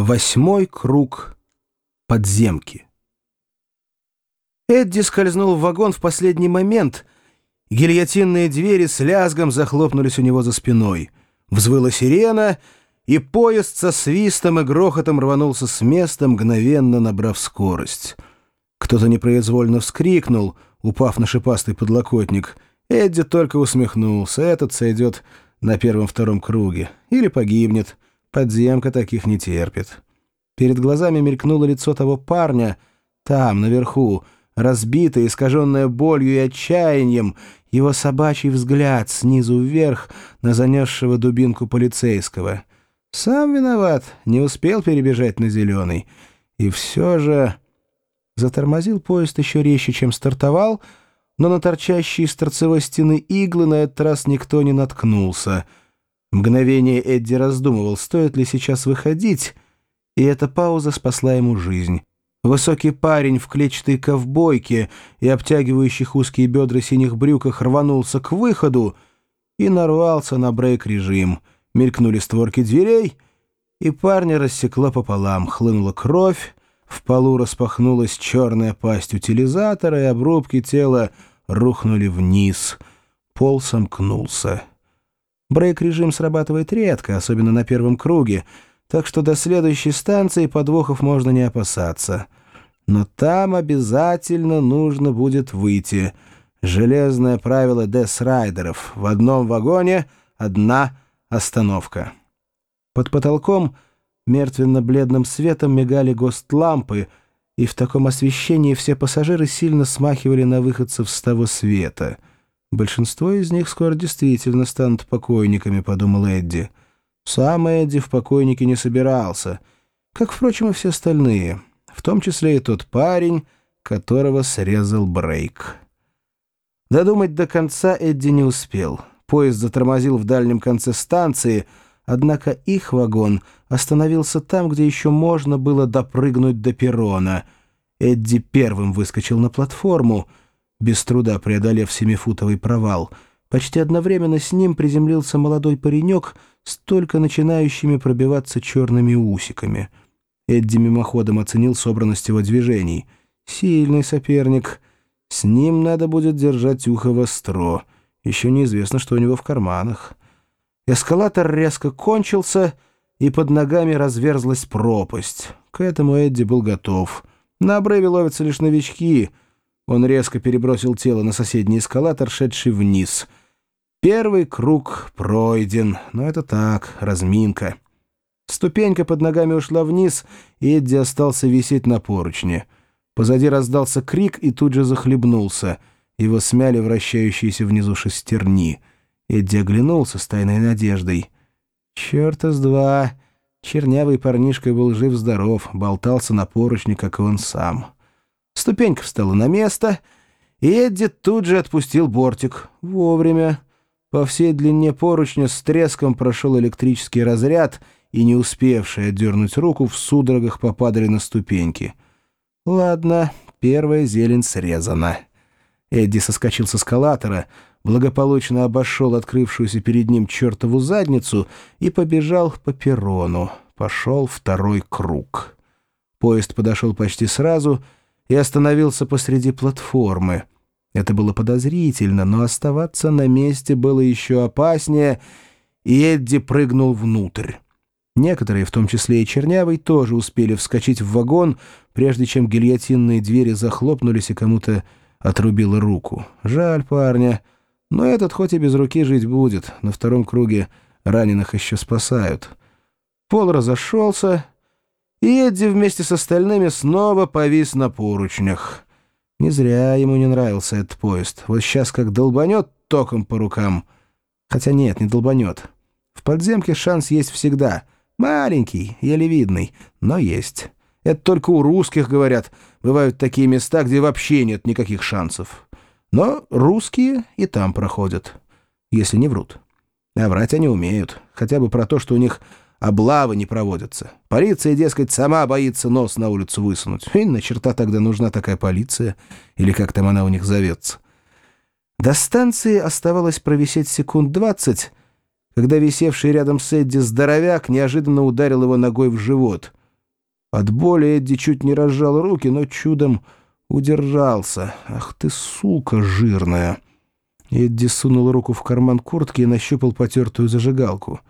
Восьмой круг подземки. Эдди скользнул в вагон в последний момент. Гильотинные двери с лязгом захлопнулись у него за спиной. Взвыла сирена, и поезд со свистом и грохотом рванулся с места, мгновенно набрав скорость. Кто-то непроизвольно вскрикнул, упав на шипастый подлокотник. Эдди только усмехнулся. Этот сойдет на первом-втором круге. Или погибнет. Подземка таких не терпит. Перед глазами мелькнуло лицо того парня, там, наверху, разбитое, искаженное болью и отчаянием, его собачий взгляд снизу вверх на занесшего дубинку полицейского. Сам виноват, не успел перебежать на зеленый. И все же... Затормозил поезд еще резче, чем стартовал, но на торчащие из торцевой стены иглы на этот раз никто не наткнулся — Мгновение Эдди раздумывал, стоит ли сейчас выходить, и эта пауза спасла ему жизнь. Высокий парень в клетчатой ковбойке и обтягивающих узкие бедра синих брюках рванулся к выходу и нарвался на брейк-режим. Мелькнули створки дверей, и парня рассекло пополам, хлынула кровь, в полу распахнулась черная пасть утилизатора, и обрубки тела рухнули вниз. Пол сомкнулся. Брейк-режим срабатывает редко, особенно на первом круге, так что до следующей станции подвохов можно не опасаться. Но там обязательно нужно будет выйти. Железное правило Дес-райдеров. В одном вагоне одна остановка. Под потолком мертвенно-бледным светом мигали гост-лампы, и в таком освещении все пассажиры сильно смахивали на выходцев с того света — Большинство из них скоро действительно станут покойниками, подумал Эдди. Сам Эдди в покойнике не собирался, как, впрочем, и все остальные, в том числе и тот парень, которого срезал Брейк. Додумать до конца Эдди не успел. Поезд затормозил в дальнем конце станции, однако их вагон остановился там, где еще можно было допрыгнуть до перрона. Эдди первым выскочил на платформу — без труда преодолев семифутовый провал. Почти одновременно с ним приземлился молодой паренек с только начинающими пробиваться черными усиками. Эдди мимоходом оценил собранность его движений. «Сильный соперник. С ним надо будет держать ухо востро. Еще неизвестно, что у него в карманах». Эскалатор резко кончился, и под ногами разверзлась пропасть. К этому Эдди был готов. На обрыве ловятся лишь новички — он резко перебросил тело на соседний эскалатор, шедший вниз. Первый круг пройден, но это так, разминка. Ступенька под ногами ушла вниз, и Эдди остался висеть на поручне. Позади раздался крик и тут же захлебнулся. Его смяли вращающиеся внизу шестерни. Эдди оглянулся с тайной надеждой. «Черта с два!» Чернявый парнишка был жив-здоров, болтался на поручне, как и он сам. Ступенька встала на место, и Эдди тут же отпустил бортик. Вовремя. По всей длине поручня с треском прошел электрический разряд, и не успевшие отдернуть руку в судорогах попадали на ступеньки. Ладно, первая зелень срезана. Эдди соскочил с эскалатора, благополучно обошел открывшуюся перед ним чертову задницу и побежал по перрону. Пошел второй круг. Поезд подошел почти сразу — и остановился посреди платформы. Это было подозрительно, но оставаться на месте было еще опаснее, и Эдди прыгнул внутрь. Некоторые, в том числе и Чернявый, тоже успели вскочить в вагон, прежде чем гильотинные двери захлопнулись и кому-то отрубило руку. Жаль парня, но этот хоть и без руки жить будет, на втором круге раненых еще спасают. Пол разошелся, и Эдди вместе с остальными снова повис на поручнях. Не зря ему не нравился этот поезд. Вот сейчас как долбанет током по рукам. Хотя нет, не долбанет. В подземке шанс есть всегда. Маленький, еле видный, но есть. Это только у русских, говорят, бывают такие места, где вообще нет никаких шансов. Но русские и там проходят, если не врут. А врать они умеют, хотя бы про то, что у них облавы не проводятся. Полиция, дескать, сама боится нос на улицу высунуть. И на черта тогда нужна такая полиция, или как там она у них зовется. До станции оставалось провисеть секунд двадцать, когда висевший рядом с Эдди здоровяк неожиданно ударил его ногой в живот. От боли Эдди чуть не разжал руки, но чудом удержался. «Ах ты, сука жирная!» Эдди сунул руку в карман куртки и нащупал потертую зажигалку.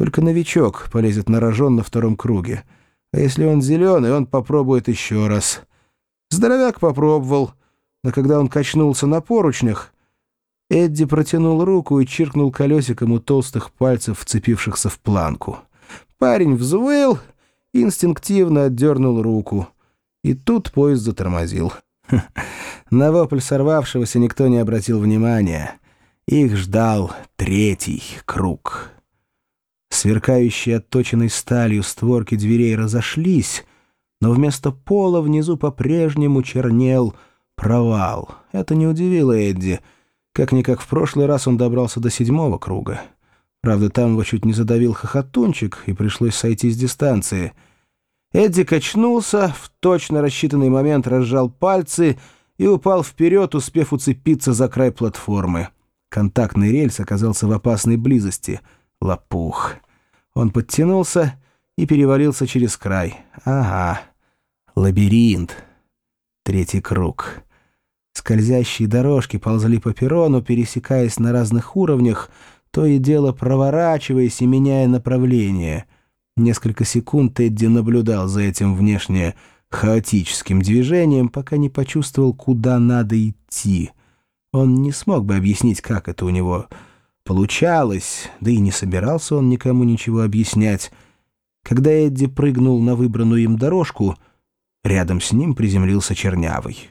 Только новичок полезет на рожон на втором круге. А если он зеленый, он попробует еще раз. Здоровяк попробовал, но когда он качнулся на поручнях, Эдди протянул руку и чиркнул колесиком у толстых пальцев, вцепившихся в планку. Парень взвыл, инстинктивно отдернул руку. И тут поезд затормозил. На вопль сорвавшегося никто не обратил внимания. Их ждал третий круг. Сверкающие отточенной сталью створки дверей разошлись, но вместо пола внизу по-прежнему чернел провал. Это не удивило Эдди. Как-никак в прошлый раз он добрался до седьмого круга. Правда, там его чуть не задавил хохотунчик, и пришлось сойти с дистанции. Эдди качнулся, в точно рассчитанный момент разжал пальцы и упал вперед, успев уцепиться за край платформы. Контактный рельс оказался в опасной близости. Лопух. Он подтянулся и перевалился через край. Ага. Лабиринт. Третий круг. Скользящие дорожки ползли по перрону, пересекаясь на разных уровнях, то и дело проворачиваясь и меняя направление. Несколько секунд Эдди наблюдал за этим внешне хаотическим движением, пока не почувствовал, куда надо идти. Он не смог бы объяснить, как это у него получалось, да и не собирался он никому ничего объяснять. Когда Эдди прыгнул на выбранную им дорожку, рядом с ним приземлился Чернявый.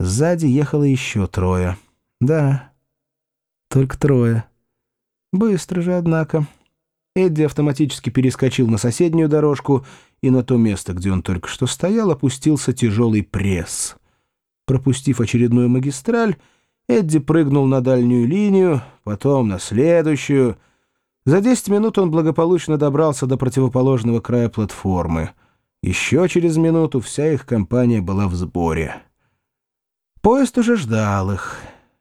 Сзади ехало еще трое. Да, только трое. Быстро же, однако. Эдди автоматически перескочил на соседнюю дорожку, и на то место, где он только что стоял, опустился тяжелый пресс. Пропустив очередную магистраль, Эдди прыгнул на дальнюю линию, потом на следующую. За 10 минут он благополучно добрался до противоположного края платформы. Еще через минуту вся их компания была в сборе. Поезд уже ждал их.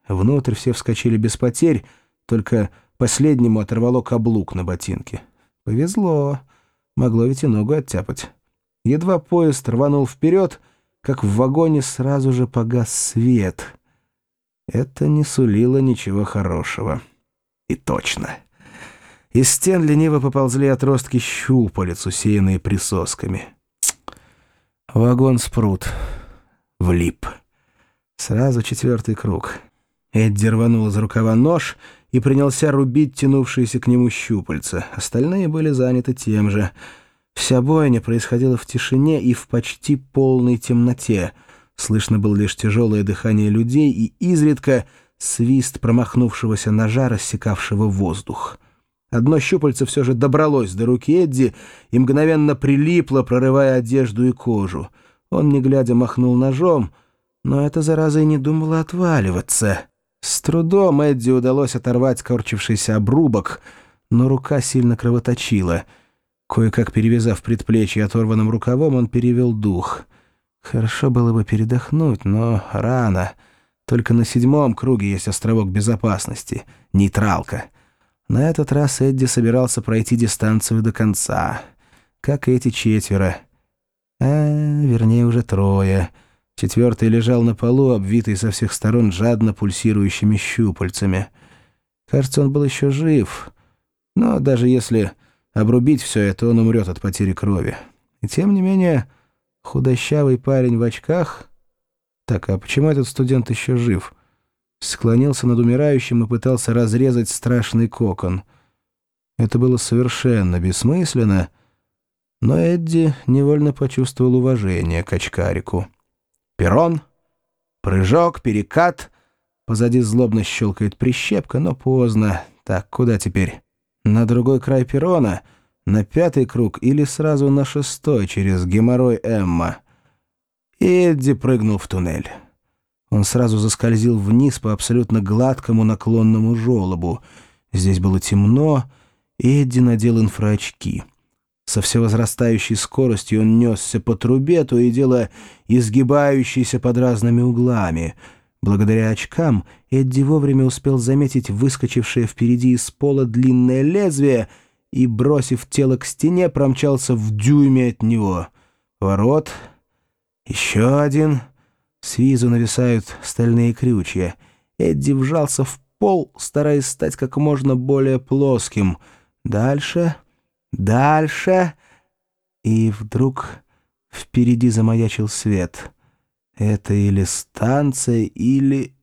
Внутрь все вскочили без потерь, только Последнему оторвало каблук на ботинке. Повезло. Могло ведь и ногу оттяпать. Едва поезд рванул вперед, как в вагоне сразу же погас свет. Это не сулило ничего хорошего. И точно. Из стен лениво поползли отростки щупалец, усеянные присосками. Вагон-спрут. Влип. Сразу четвертый круг. Эдди рванул из рукава нож и принялся рубить тянувшиеся к нему щупальца. Остальные были заняты тем же. Вся бойня происходила в тишине и в почти полной темноте. Слышно было лишь тяжелое дыхание людей и изредка свист промахнувшегося ножа, рассекавшего воздух. Одно щупальце все же добралось до руки Эдди и мгновенно прилипло, прорывая одежду и кожу. Он, не глядя, махнул ножом, но эта зараза и не думала отваливаться. С трудом Эдди удалось оторвать скорчившийся обрубок, но рука сильно кровоточила. Кое-как перевязав предплечье оторванным рукавом, он перевел дух. Хорошо было бы передохнуть, но рано. Только на седьмом круге есть островок безопасности — нейтралка. На этот раз Эдди собирался пройти дистанцию до конца, как и эти четверо. А, вернее, уже трое — Четвертый лежал на полу, обвитый со всех сторон жадно пульсирующими щупальцами. Кажется, он был еще жив. Но даже если обрубить все это, он умрет от потери крови. И тем не менее, худощавый парень в очках... Так, а почему этот студент еще жив? Склонился над умирающим и пытался разрезать страшный кокон. Это было совершенно бессмысленно, но Эдди невольно почувствовал уважение к очкарику. Перрон, прыжок, перекат. Позади злобно щелкает прищепка, но поздно. Так, куда теперь? На другой край перрона? На пятый круг или сразу на шестой через геморрой Эмма? Эдди прыгнул в туннель. Он сразу заскользил вниз по абсолютно гладкому наклонному желобу. Здесь было темно, Эдди надел инфраочки — со всевозрастающей скоростью он несся по трубе, то и дело изгибающейся под разными углами. Благодаря очкам Эдди вовремя успел заметить выскочившее впереди из пола длинное лезвие и, бросив тело к стене, промчался в дюйме от него. Ворот. Еще один. Снизу нависают стальные крючья. Эдди вжался в пол, стараясь стать как можно более плоским. Дальше, дальше. И вдруг впереди замаячил свет. Это или станция, или...